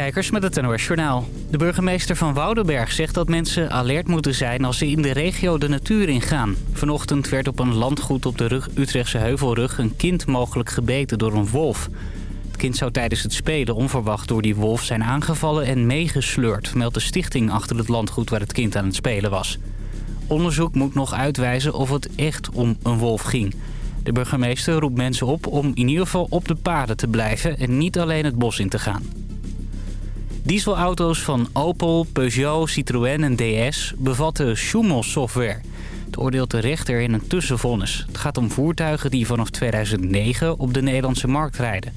Kijkers met het NOS Journaal. De burgemeester van Woudenberg zegt dat mensen alert moeten zijn als ze in de regio de natuur ingaan. Vanochtend werd op een landgoed op de Utrechtse Heuvelrug een kind mogelijk gebeten door een wolf. Het kind zou tijdens het spelen onverwacht door die wolf zijn aangevallen en meegesleurd, meldt de stichting achter het landgoed waar het kind aan het spelen was. Onderzoek moet nog uitwijzen of het echt om een wolf ging. De burgemeester roept mensen op om in ieder geval op de paden te blijven en niet alleen het bos in te gaan. Dieselauto's van Opel, Peugeot, Citroën en DS bevatten Schumel-software. Het oordeelt de rechter in een tussenvonnis. Het gaat om voertuigen die vanaf 2009 op de Nederlandse markt rijden.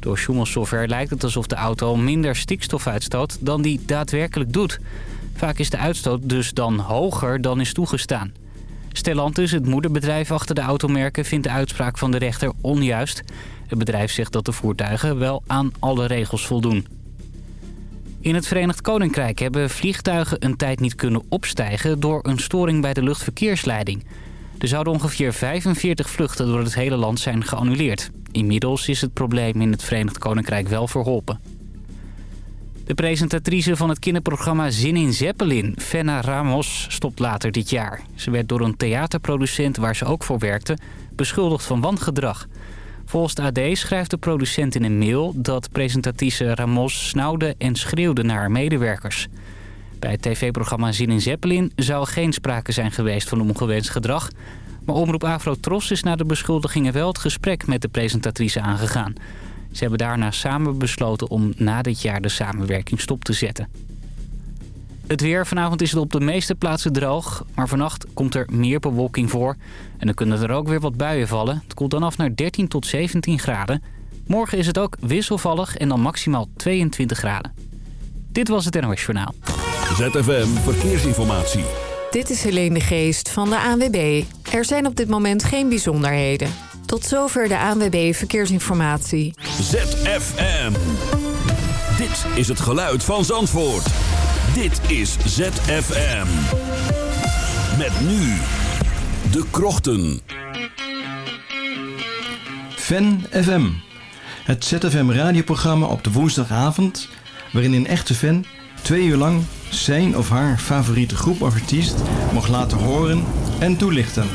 Door Schumel-software lijkt het alsof de auto minder stikstof uitstoot dan die daadwerkelijk doet. Vaak is de uitstoot dus dan hoger dan is toegestaan. Stellantis, het moederbedrijf achter de automerken, vindt de uitspraak van de rechter onjuist. Het bedrijf zegt dat de voertuigen wel aan alle regels voldoen. In het Verenigd Koninkrijk hebben vliegtuigen een tijd niet kunnen opstijgen... door een storing bij de luchtverkeersleiding. Er zouden ongeveer 45 vluchten door het hele land zijn geannuleerd. Inmiddels is het probleem in het Verenigd Koninkrijk wel verholpen. De presentatrice van het kinderprogramma Zin in Zeppelin, Fenna Ramos, stopt later dit jaar. Ze werd door een theaterproducent waar ze ook voor werkte beschuldigd van wangedrag. Volgens AD schrijft de producent in een mail dat presentatrice Ramos snauwde en schreeuwde naar haar medewerkers. Bij het tv-programma Zin in Zeppelin zou geen sprake zijn geweest van ongewenst gedrag. Maar Omroep Afro Tros is na de beschuldigingen wel het gesprek met de presentatrice aangegaan. Ze hebben daarna samen besloten om na dit jaar de samenwerking stop te zetten. Het weer. Vanavond is het op de meeste plaatsen droog. Maar vannacht komt er meer bewolking voor. En dan kunnen er ook weer wat buien vallen. Het koelt dan af naar 13 tot 17 graden. Morgen is het ook wisselvallig en dan maximaal 22 graden. Dit was het NOS Journaal. ZFM Verkeersinformatie. Dit is Helene de Geest van de ANWB. Er zijn op dit moment geen bijzonderheden. Tot zover de ANWB Verkeersinformatie. ZFM. Dit is het geluid van Zandvoort. Dit is ZFM. Met nu de krochten. Fan FM. Het ZFM radioprogramma op de woensdagavond... waarin een echte fan twee uur lang zijn of haar favoriete groep of artiest... mag laten horen en toelichten.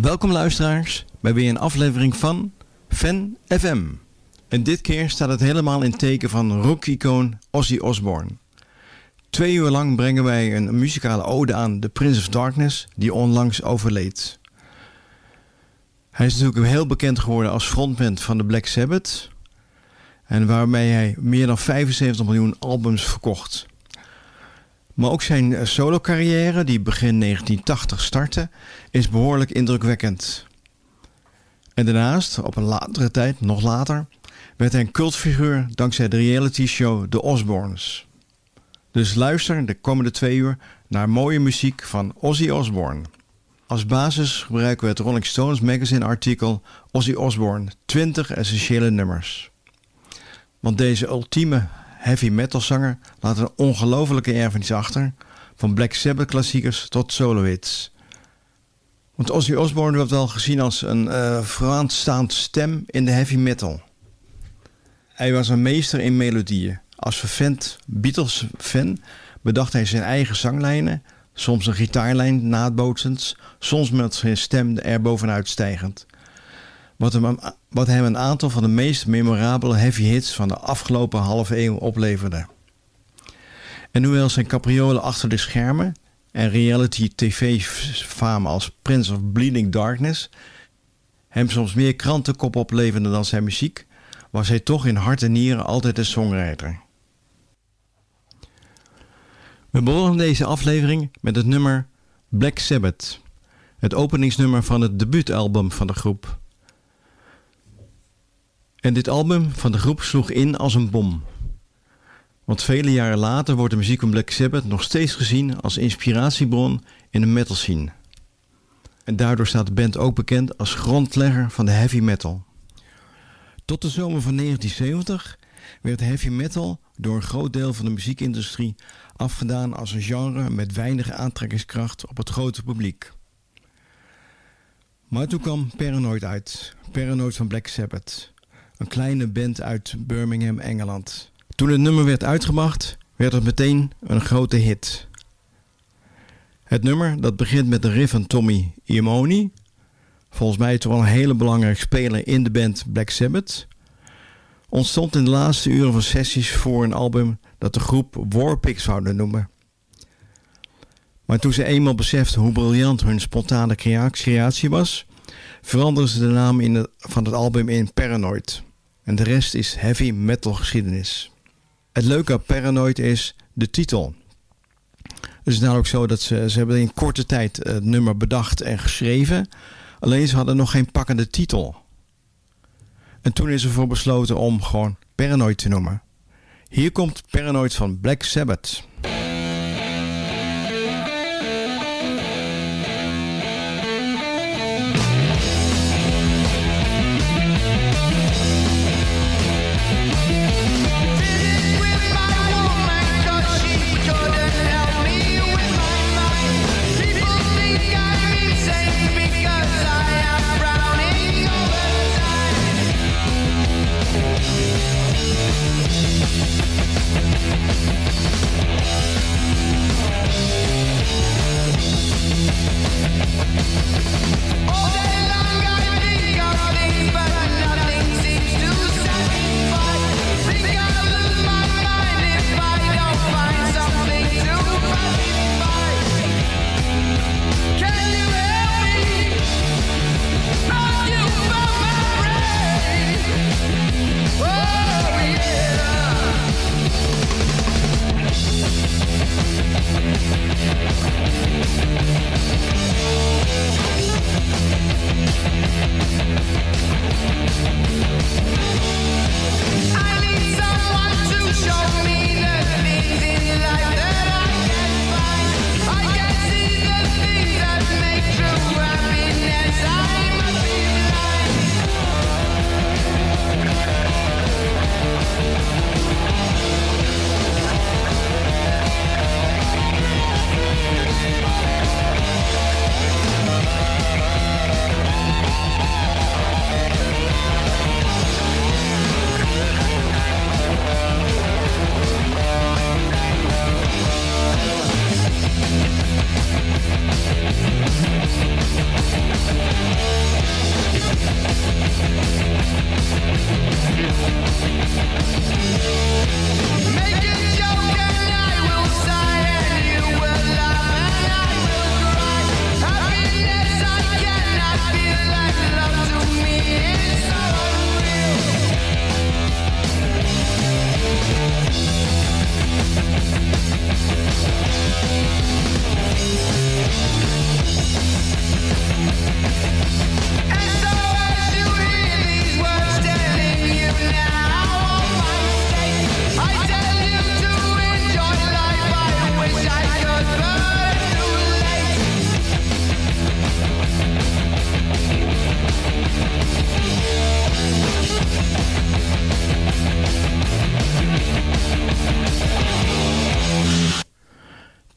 Welkom luisteraars bij weer een aflevering van Fan FM. En dit keer staat het helemaal in teken van rock-icoon Ozzy Osbourne. Twee uur lang brengen wij een muzikale ode aan The Prince of Darkness, die onlangs overleed. Hij is natuurlijk heel bekend geworden als frontman van de Black Sabbath. En waarmee hij meer dan 75 miljoen albums verkocht. Maar ook zijn eh, solo carrière, die begin 1980 startte, is behoorlijk indrukwekkend. En daarnaast, op een latere tijd, nog later, werd hij een cultfiguur dankzij de reality show The Osbournes. Dus luister de komende twee uur naar mooie muziek van Ozzy Osbourne. Als basis gebruiken we het Rolling Stones magazine artikel Ozzy Osbourne 20 essentiële nummers. Want deze ultieme heavy metal zanger laat een ongelofelijke erfenis achter, van Black Sabbath klassiekers tot solo hits. Want Ozzy Osbourne wordt wel gezien als een uh, stem in de heavy metal. Hij was een meester in melodieën. Als vervent Beatles-fan bedacht hij zijn eigen zanglijnen, soms een gitaarlijn naadbootsend, soms met zijn stem er bovenuit stijgend. Wat hem, wat hem een aantal van de meest memorabele heavy hits van de afgelopen halve eeuw opleverde. En hoewel zijn capriolen achter de schermen en reality tv-fame als Prince of Bleeding Darkness hem soms meer krantenkop opleverden dan zijn muziek, was hij toch in hart en nieren altijd een songwriter. We begonnen deze aflevering met het nummer Black Sabbath, het openingsnummer van het debuutalbum van de groep. En dit album van de groep sloeg in als een bom. Want vele jaren later wordt de muziek van Black Sabbath nog steeds gezien als inspiratiebron in de metal scene. En daardoor staat de band ook bekend als grondlegger van de heavy metal. Tot de zomer van 1970 werd heavy metal door een groot deel van de muziekindustrie afgedaan als een genre met weinig aantrekkingskracht op het grote publiek. Maar toen kwam Paranoid uit, Paranoid van Black Sabbath, een kleine band uit Birmingham, Engeland. Toen het nummer werd uitgebracht, werd het meteen een grote hit. Het nummer, dat begint met de riff van Tommy Iommi, volgens mij toch wel een hele belangrijke speler in de band Black Sabbath, ontstond in de laatste uren van sessies voor een album dat de groep Warpix zouden noemen. Maar toen ze eenmaal beseften hoe briljant hun spontane creatie was, veranderden ze de naam in van het album in Paranoid. En de rest is heavy metal geschiedenis. Het leuke aan Paranoid is de titel. Het is namelijk zo dat ze, ze hebben in korte tijd het nummer bedacht en geschreven. Alleen ze hadden nog geen pakkende titel. En toen is ervoor besloten om gewoon Paranoid te noemen. Hier komt Paranoid van Black Sabbath.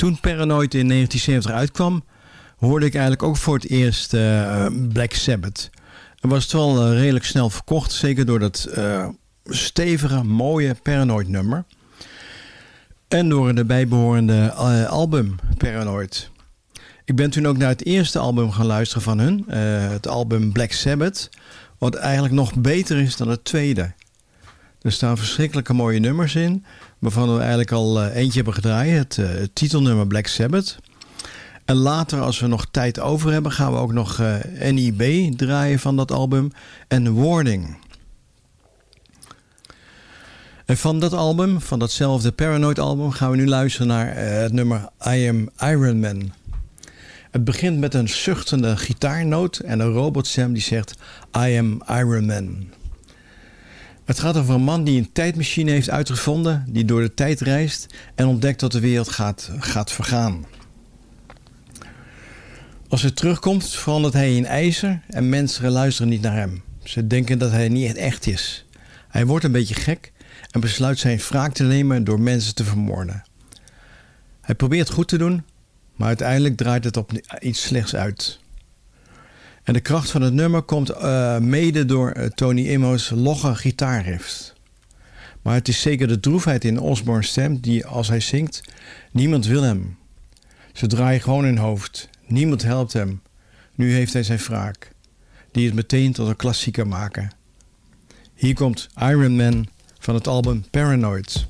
Toen Paranoid in 1970 uitkwam, hoorde ik eigenlijk ook voor het eerst uh, Black Sabbath. En was het wel uh, redelijk snel verkocht, zeker door dat uh, stevige, mooie Paranoid nummer. En door de bijbehorende album Paranoid. Ik ben toen ook naar het eerste album gaan luisteren van hun. het album Black Sabbath. Wat eigenlijk nog beter is dan het tweede. Er staan verschrikkelijke mooie nummers in. Waarvan we eigenlijk al eentje hebben gedraaid. Het, het titelnummer Black Sabbath. En later, als we nog tijd over hebben, gaan we ook nog uh, NIB draaien van dat album. En Warning. En van dat album, van datzelfde Paranoid album, gaan we nu luisteren naar het nummer I Am Iron Man. Het begint met een zuchtende gitaarnoot en een robotstem die zegt I Am Iron Man. Het gaat over een man die een tijdmachine heeft uitgevonden, die door de tijd reist en ontdekt dat de wereld gaat, gaat vergaan. Als hij terugkomt, verandert hij in ijzer en mensen luisteren niet naar hem. Ze denken dat hij niet echt is. Hij wordt een beetje gek en besluit zijn wraak te nemen door mensen te vermoorden. Hij probeert goed te doen, maar uiteindelijk draait het op iets slechts uit. En de kracht van het nummer komt uh, mede door uh, Tony Immo's logge gitaarriff. Maar het is zeker de droefheid in Osborne's stem die, als hij zingt, niemand wil hem. Ze draaien gewoon hun hoofd. Niemand helpt hem. Nu heeft hij zijn wraak, die het meteen tot een klassieker maken. Hier komt Iron Man van het album Paranoid.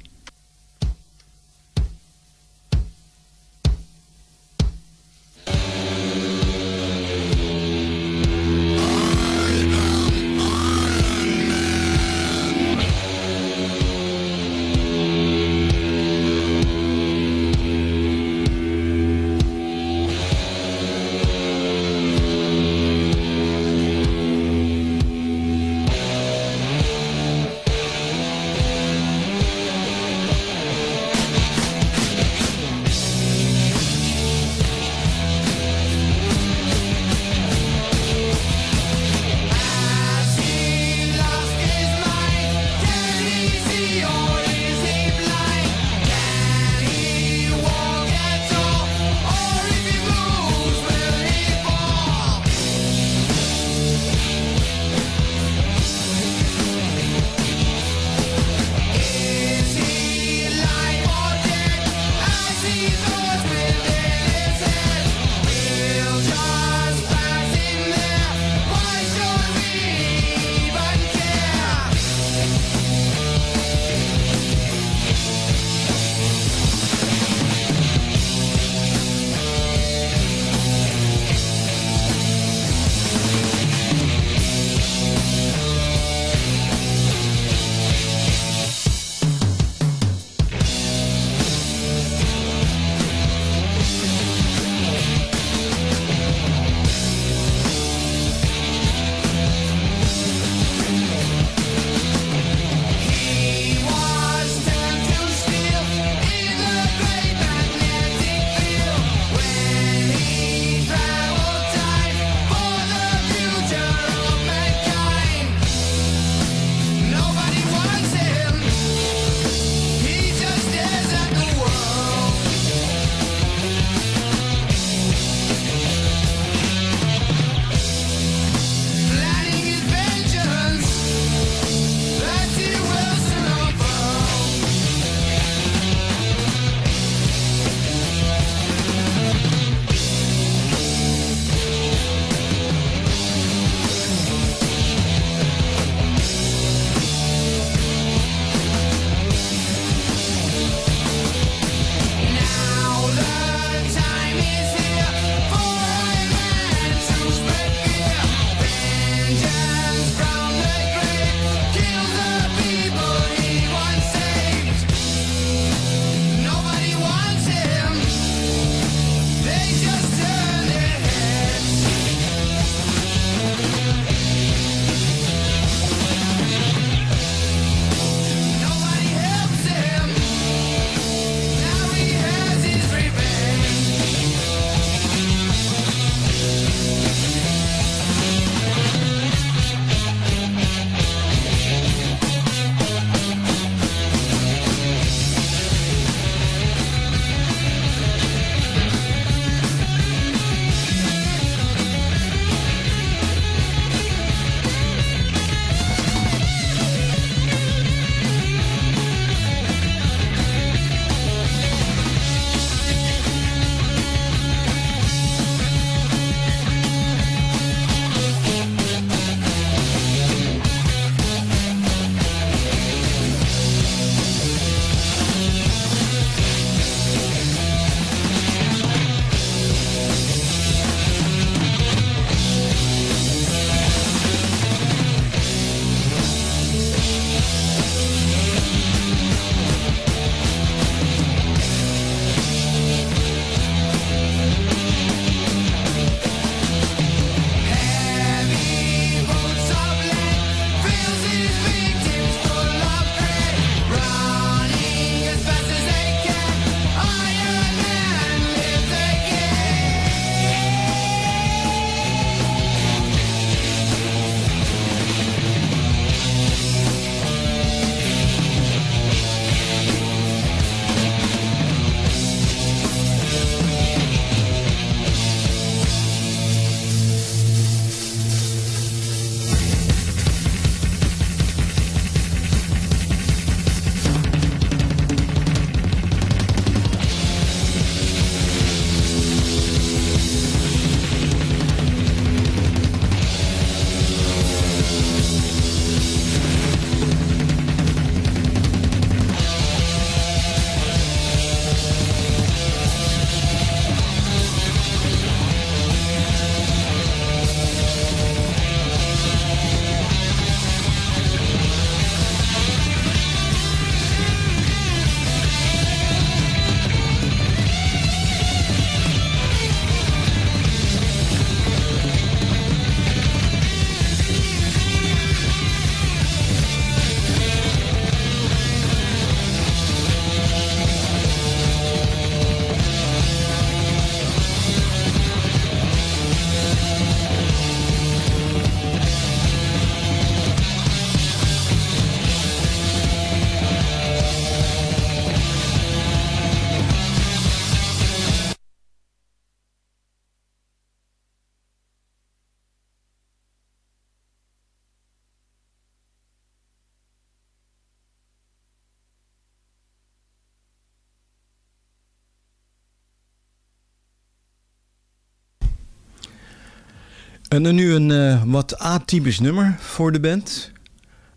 En dan nu een uh, wat atypisch nummer voor de band.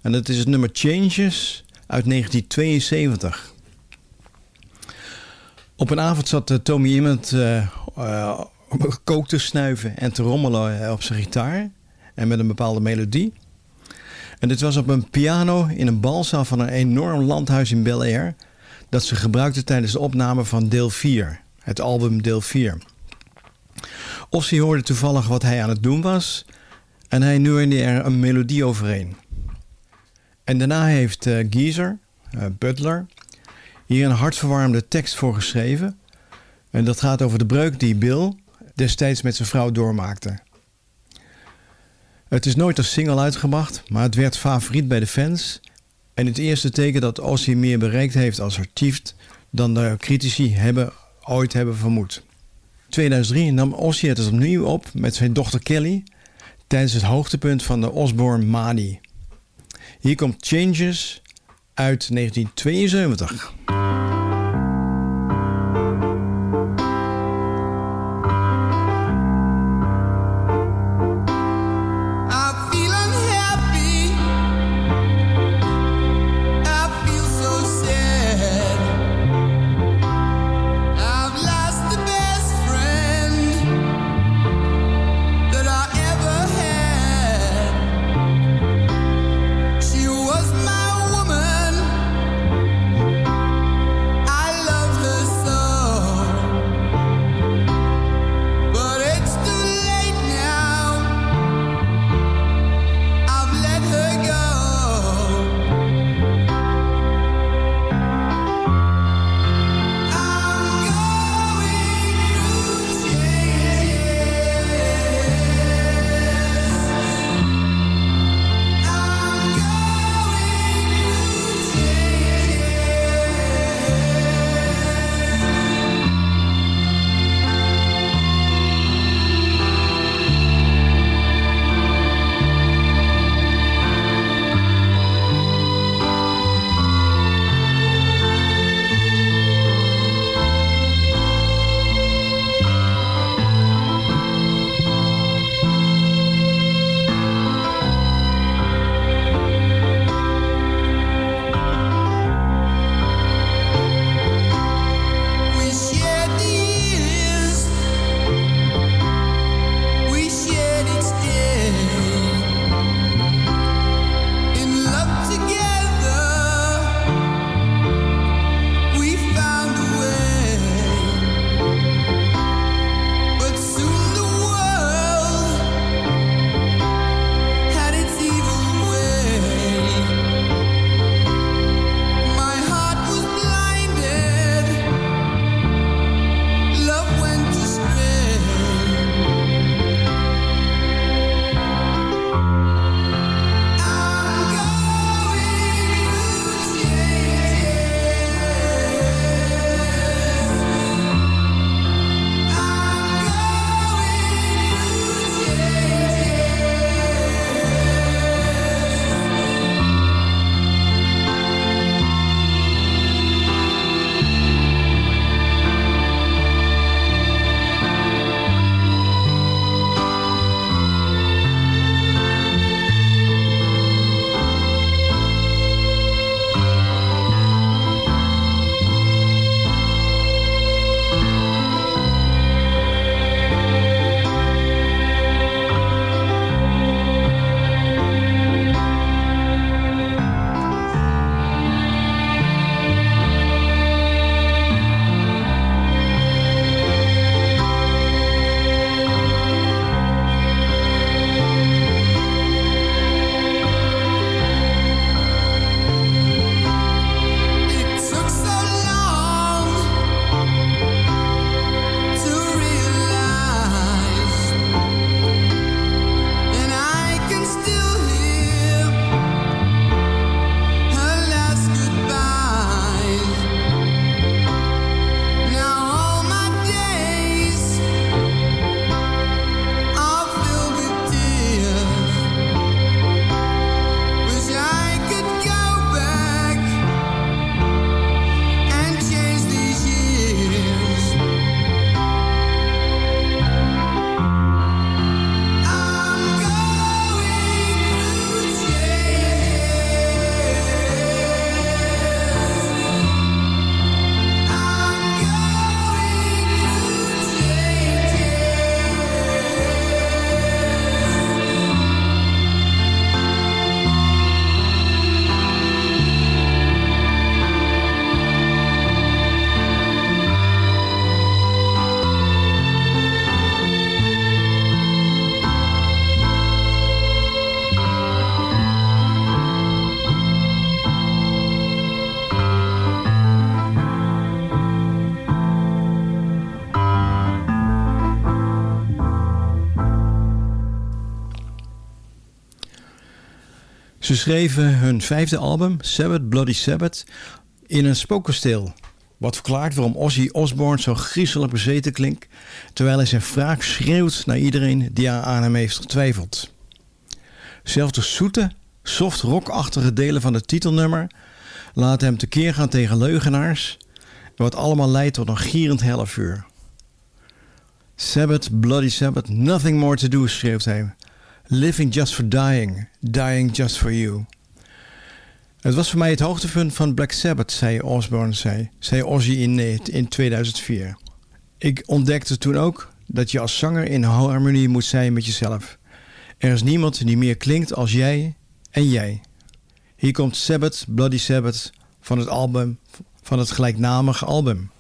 En dat is het nummer Changes uit 1972. Op een avond zat uh, Tommy iemand uh, kook te snuiven en te rommelen op zijn gitaar. En met een bepaalde melodie. En dit was op een piano in een balzaal van een enorm landhuis in Bel Air. Dat ze gebruikte tijdens de opname van deel 4. Het album deel 4. Ossie hoorde toevallig wat hij aan het doen was. En hij neurde er een melodie overheen. En daarna heeft uh, Geezer, uh, Butler, hier een hartverwarmde tekst voor geschreven. En dat gaat over de breuk die Bill destijds met zijn vrouw doormaakte. Het is nooit als single uitgebracht, maar het werd favoriet bij de fans. En het eerste teken dat Ozzy meer bereikt heeft als artiest dan de critici hebben, ooit hebben vermoed. 2003 nam Ozzy het opnieuw op met zijn dochter Kelly tijdens het hoogtepunt van de Osbourne Mani. Hier komt Changes uit 1972. Schreven hun vijfde album, Sabbath Bloody Sabbath, in een spookkasteel. Wat verklaart waarom Ozzy Osbourne zo griezelig bezeten klinkt... terwijl hij zijn wraak schreeuwt naar iedereen die aan hem heeft getwijfeld. Zelfs de zoete, soft rockachtige delen van het titelnummer... laten hem tekeer gaan tegen leugenaars... wat allemaal leidt tot een gierend hellevuur. Sabbath, Bloody Sabbath, nothing more to do, schreeuwt hij. Living just for dying, dying just for you. Het was voor mij het hoogtepunt van Black Sabbath, zei Osborne, zei, zei Ozzy in, in 2004. Ik ontdekte toen ook dat je als zanger in harmonie moet zijn met jezelf. Er is niemand die meer klinkt als jij en jij. Hier komt Sabbath, Bloody Sabbath van het album, van het gelijknamige album.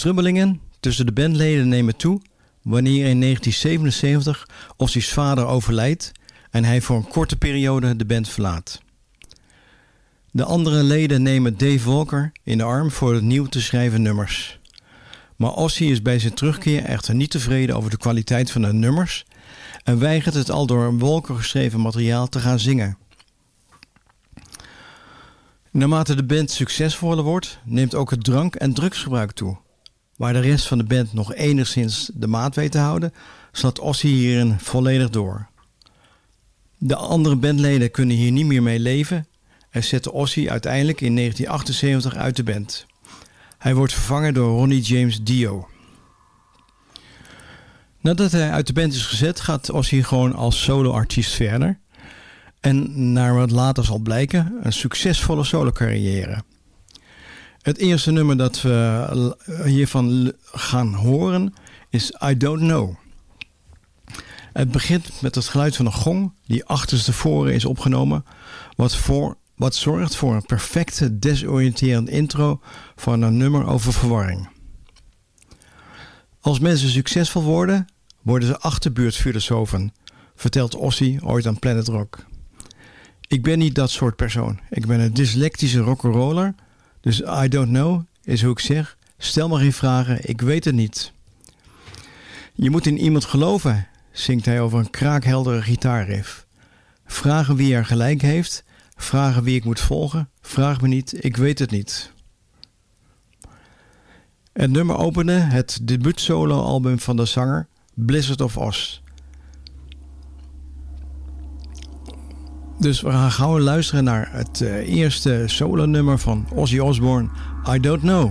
Strubbelingen tussen de bandleden nemen toe wanneer in 1977 Ozzy's vader overlijdt en hij voor een korte periode de band verlaat. De andere leden nemen Dave Walker in de arm voor het nieuw te schrijven nummers. Maar Ozzy is bij zijn terugkeer echter niet tevreden over de kwaliteit van de nummers en weigert het al door Walker geschreven materiaal te gaan zingen. Naarmate de band succesvoller wordt, neemt ook het drank- en drugsgebruik toe. Waar de rest van de band nog enigszins de maat weet te houden, slaat Ozzy hierin volledig door. De andere bandleden kunnen hier niet meer mee leven en zetten Ozzy uiteindelijk in 1978 uit de band. Hij wordt vervangen door Ronnie James Dio. Nadat hij uit de band is gezet, gaat Ozzy gewoon als solo-artiest verder. En naar wat later zal blijken, een succesvolle solo-carrière. Het eerste nummer dat we hiervan gaan horen is I Don't Know. Het begint met het geluid van een gong die achterstevoren is opgenomen, wat, voor, wat zorgt voor een perfecte desoriënterend intro van een nummer over verwarring. Als mensen succesvol worden, worden ze achterbuurtfilosofen, vertelt Ossie ooit aan Planet Rock. Ik ben niet dat soort persoon. Ik ben een dyslectische rock'n'roller, dus I don't know is hoe ik zeg. Stel maar geen vragen, ik weet het niet. Je moet in iemand geloven, zingt hij over een kraakheldere gitaarriff. Vragen wie er gelijk heeft, vragen wie ik moet volgen, vraag me niet, ik weet het niet. Het nummer opende het debuutsolo-album van de zanger Blizzard of Oz. Dus we gaan gauw luisteren naar het uh, eerste solo-nummer van Ozzy Osbourne, I Don't Know.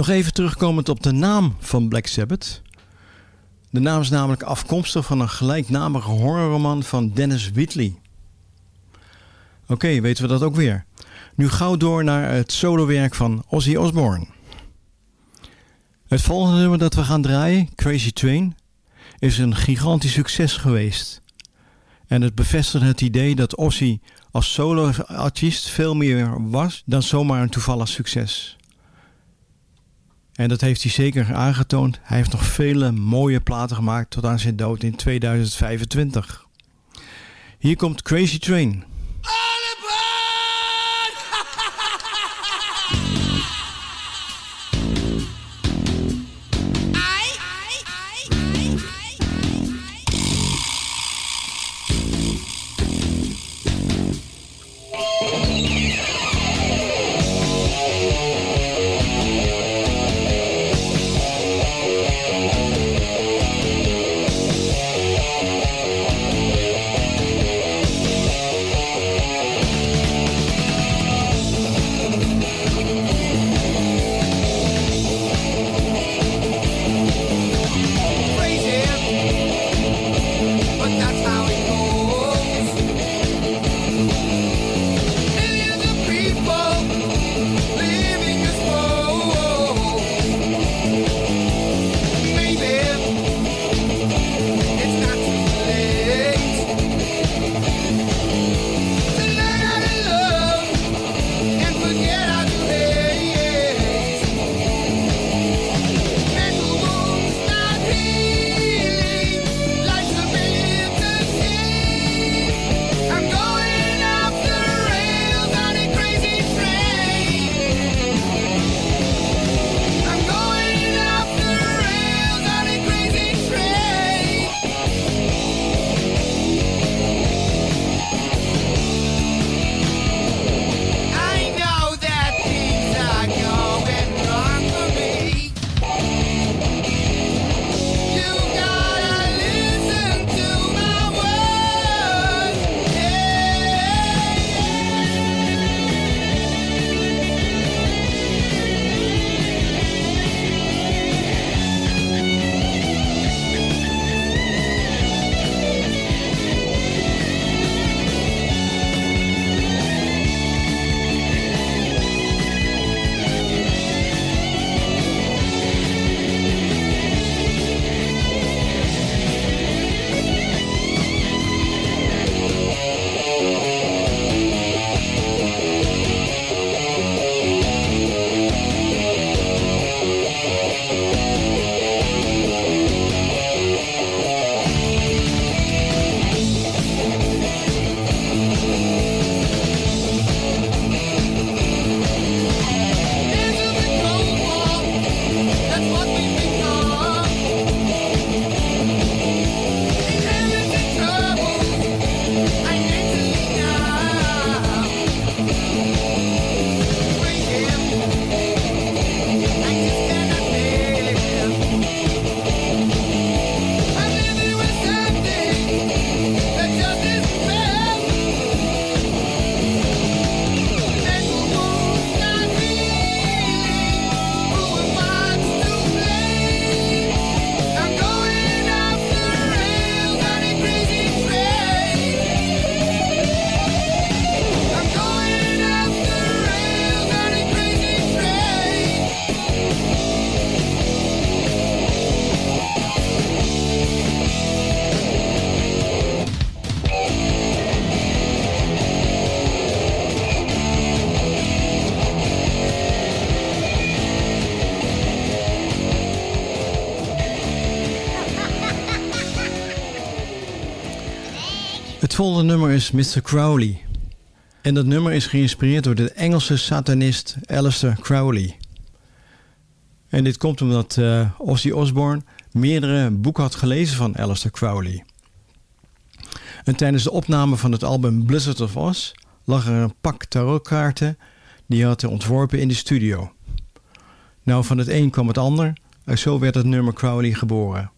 Nog even terugkomend op de naam van Black Sabbath. De naam is namelijk afkomstig van een gelijknamige horrorroman van Dennis Wheatley. Oké, weten we dat ook weer. Nu gauw door naar het solowerk van Ozzy Osbourne. Het volgende nummer dat we gaan draaien, Crazy Train, is een gigantisch succes geweest. En het bevestigt het idee dat Ozzy als solo-artiest veel meer was dan zomaar een toevallig succes. En dat heeft hij zeker aangetoond. Hij heeft nog vele mooie platen gemaakt tot aan zijn dood in 2025. Hier komt Crazy Train. Volgende nummer is Mr. Crowley. En dat nummer is geïnspireerd door de Engelse satanist Alistair Crowley. En dit komt omdat uh, Ozzy Osbourne meerdere boeken had gelezen van Alistair Crowley. En tijdens de opname van het album Blizzard of Oz lag er een pak tarotkaarten die hij had ontworpen in de studio. Nou, van het een kwam het ander en zo werd het nummer Crowley geboren.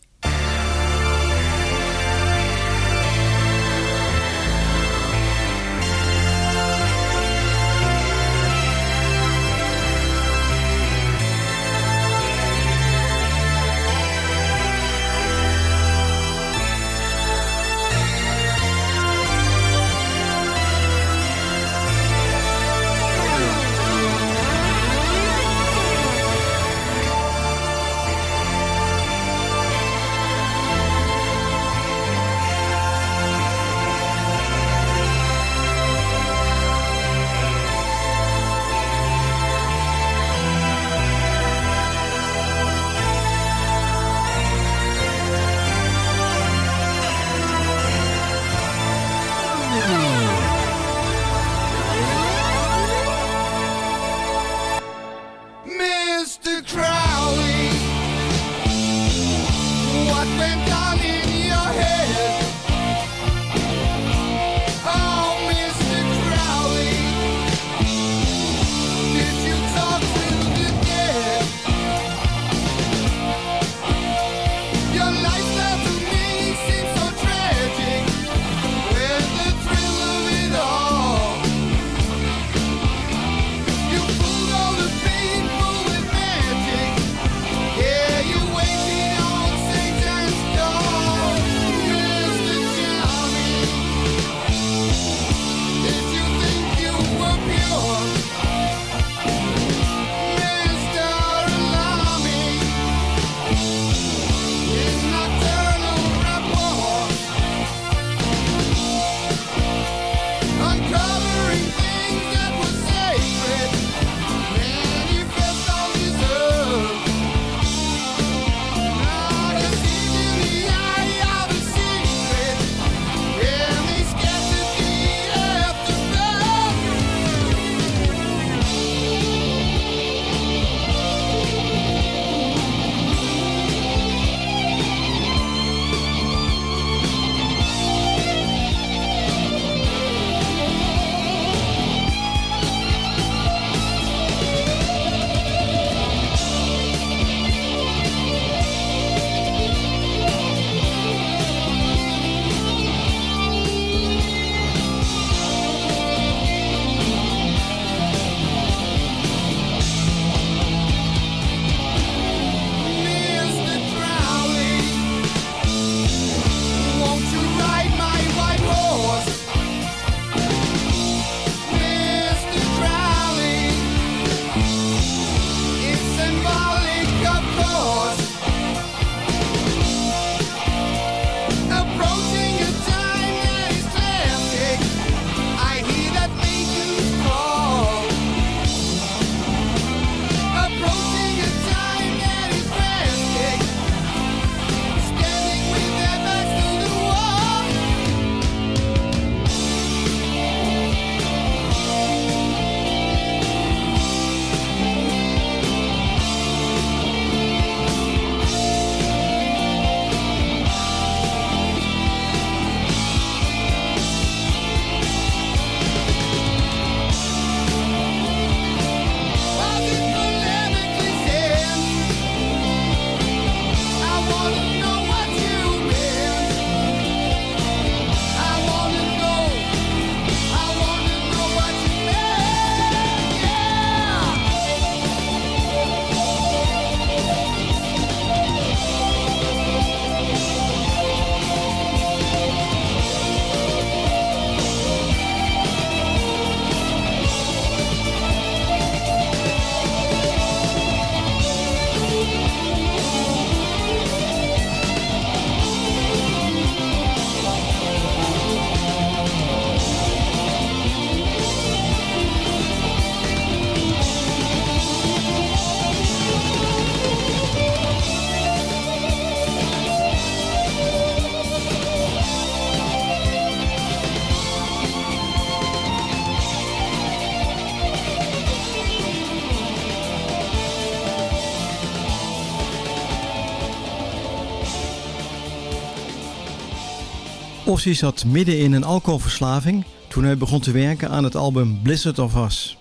Ozzy zat midden in een alcoholverslaving toen hij begon te werken aan het album Blizzard of Us.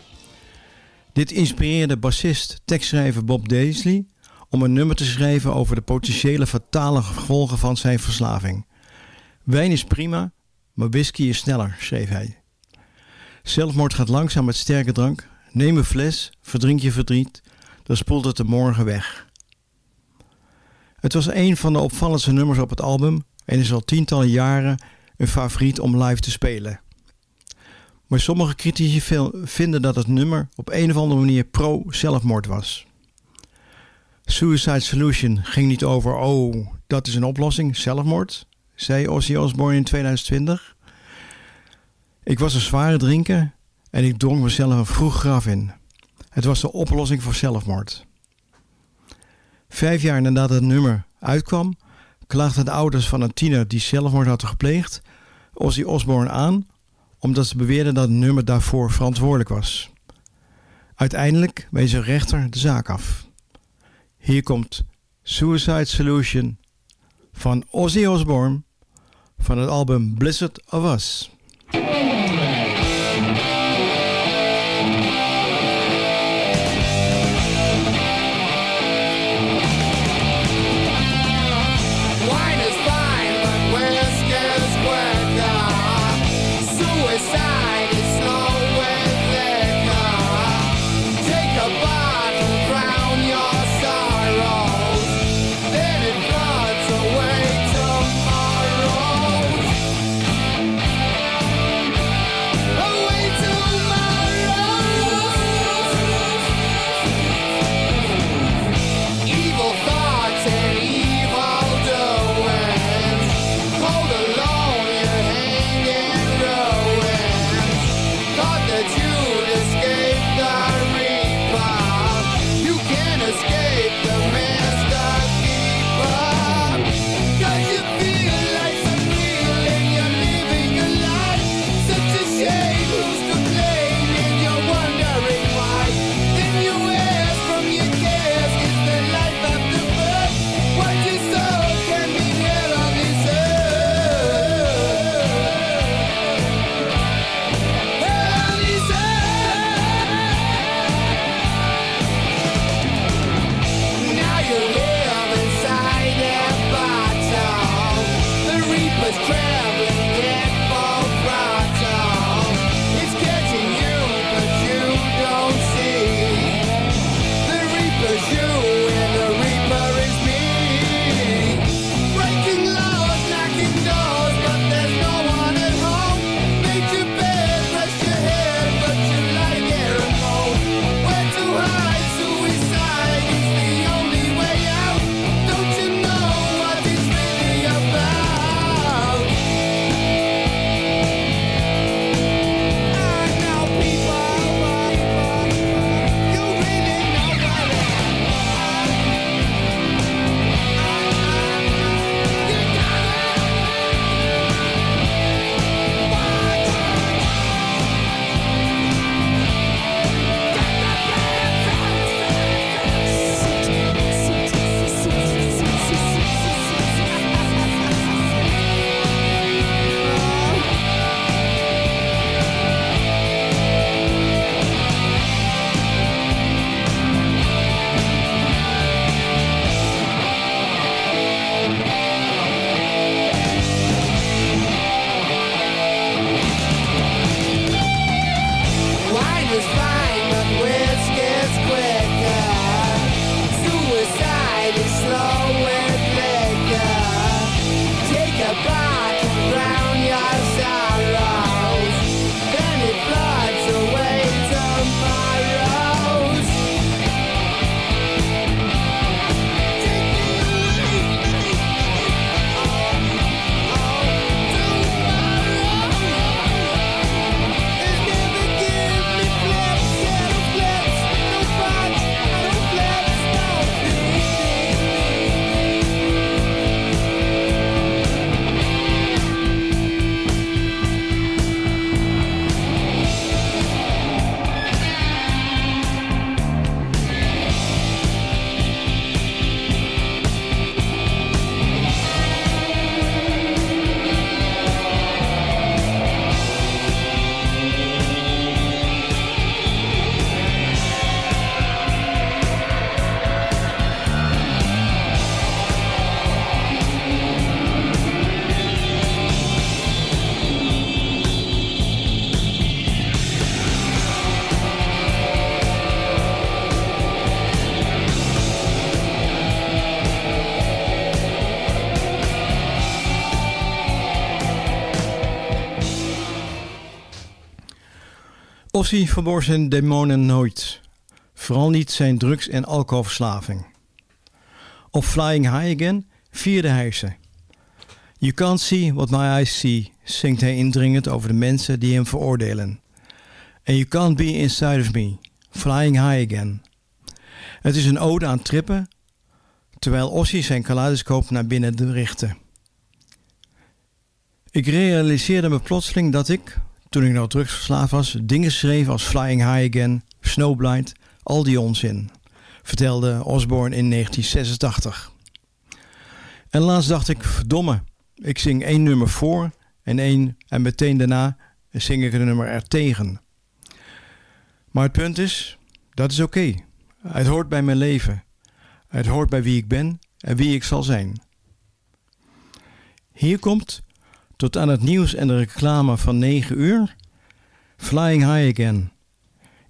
Dit inspireerde bassist, tekstschrijver Bob Daisley om een nummer te schrijven over de potentiële fatale gevolgen van zijn verslaving. Wijn is prima, maar whisky is sneller, schreef hij. Zelfmoord gaat langzaam met sterke drank. Neem een fles, verdrink je verdriet, dan spoelt het de morgen weg. Het was een van de opvallendste nummers op het album en is al tientallen jaren een favoriet om live te spelen. Maar sommige critici vinden dat het nummer op een of andere manier pro-zelfmoord was. Suicide Solution ging niet over, oh, dat is een oplossing, zelfmoord, zei Ozzy Osbourne in 2020. Ik was een zware drinker en ik dronk mezelf een vroeg graf in. Het was de oplossing voor zelfmoord. Vijf jaar nadat het nummer uitkwam, klaagden de ouders van een tiener die zelfmoord had gepleegd Ozzy Osbourne aan omdat ze beweerden dat het nummer daarvoor verantwoordelijk was. Uiteindelijk wees de rechter de zaak af. Hier komt Suicide Solution van Ozzy Osbourne van het album Blizzard of Us. Ossie verborg zijn demonen nooit. Vooral niet zijn drugs- en alcoholverslaving. Op Flying High Again vierde hij ze. You can't see what my eyes see, zingt hij indringend over de mensen die hem veroordelen. And you can't be inside of me, flying high again. Het is een ode aan trippen, terwijl Ossie zijn kaleidoscoop naar binnen richtte. Ik realiseerde me plotseling dat ik, toen ik nog drugsverslaafd was, dingen schreef als Flying High Again, Snowblind, al die onzin, vertelde Osborne in 1986. En laatst dacht ik, verdomme, ik zing één nummer voor en één en meteen daarna zing ik een nummer er tegen. Maar het punt is, dat is oké. Het hoort bij mijn leven. Het hoort bij wie ik ben en wie ik zal zijn. Hier komt, tot aan het nieuws en de reclame van 9 uur, Flying High Again.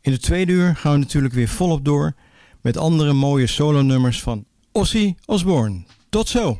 In de tweede uur gaan we natuurlijk weer volop door met andere mooie solo-nummers van Ozzy Osbourne. Tot zo!